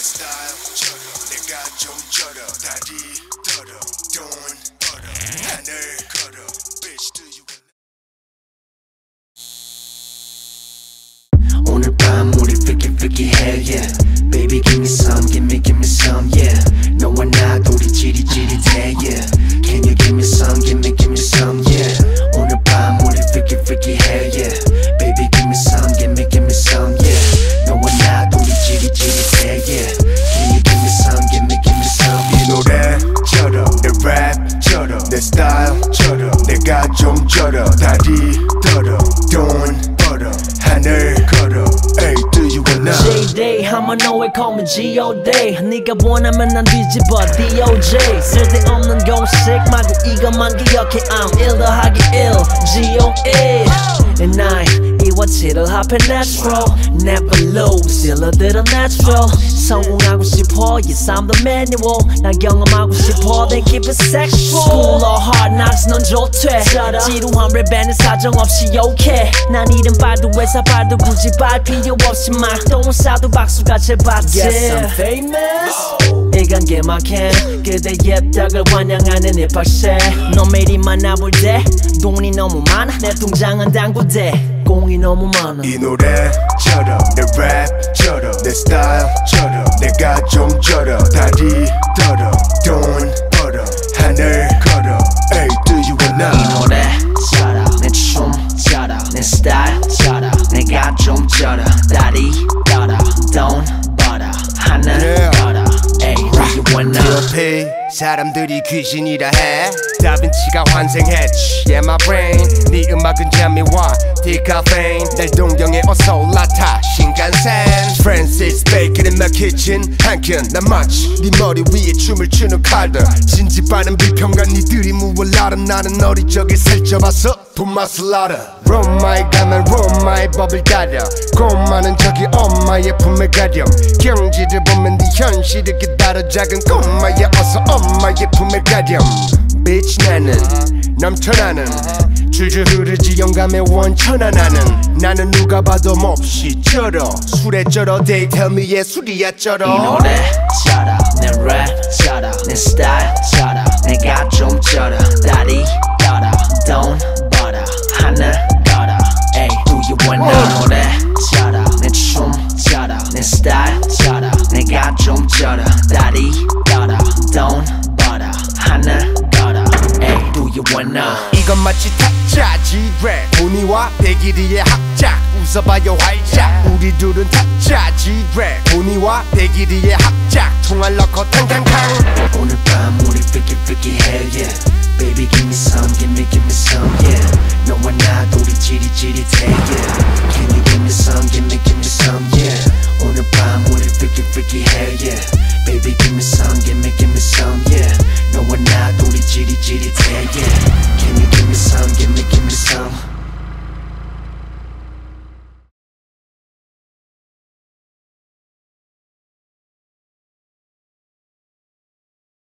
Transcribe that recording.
스타일처럼 내가 좀 절어 다리 떨어 돈 벌어 하늘 걸어 Bitch do you 오늘 밤 우리 freaky freaky 해 yeah Baby give me some give me give me some yeah 내 스타일처럼 내가 좀 절어 다리 떨어 돈 벌어 하늘 걸어 Ay do you wanna J-Day 하면 너의 call G-O-Day 네가 원하면 난 뒤집어 D-O-J 쓸데없는 공식 말고 이것만 기억해 I'm 1 더하기 1 G-O-A And I 7을 합해 natural Never lose 일러들은 natural 성공하고 싶어 Yes I'm the manual 난 경험하고 싶어 Then keep it sexual School or hard knocks 넌 좋대 지루한 랩에는 사정없이 욕해 난 이름 봐도 회사 봐도 굳이 발 필요 없이 막 똥을 싸도 박수가 제일 받지 Yes I'm famous 이건 게막해. 그대 예쁘다를 환영하는 힙합새 너 매일 만나볼 때 돈이 너무 많아. 내 통장은 당구대. 공이 너무 많아. 이 노래처럼 내 랩처럼 내 스타일처럼 내가 좀 절어. 다리 떨어. 돈 벌어. 하늘 걸어. Ay do you wanna? 이 노래처럼 내춤처럼 내 스타일처럼 내가 좀 쩔어. 다리 사람들이 귀신이라 해. 다빈치가 환생했지. Yeah my brain. 네 음악은 잠이와 디카페인. 날 동경에 어서 올라타. 신간센 Francis Bacon in my kitchen. 한켠난 마치 네 머리 위에 춤을 추는 칼들. 진지빠른 비평가 니들이 무얼 알아? 나는 어리 적에 살쪄봐서 돈 맛을 알아. 로마에 가면 로마의 법을 따라 고마는 저기 엄마의 품에 가렴. 경지를 보면 네 현실을 기다려. 작은 꼬마야 어서 가렴 Bitch 나는 넘쳐나는 줄줄 흐르지 영감의 원천하 나는 나는 누가 봐도 몹시 쩔어. 술에 쩔어 They tell me 예술이야 쩔어. 이 노래처럼 내 랩처럼 내 스타일 않아 이건 마치 타짜 지랩 보니와 대기리의 합작 웃어봐요 활짝 우리 둘은 타짜 지랩 보니와 대기리의 합작 총알 넣고 탕탕탕 오늘 밤 우리 freaky freaky hell yeah Baby give me some give me give me some yeah 너와 나 둘이 지릿지릿해 yeah Can you give me some give me give me some yeah 오늘 밤 우리 freaky freaky hell yeah Baby give me some give me give me some yeah 너와 나 둘이 지릿지릿해 yeah